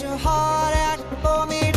your heart out for me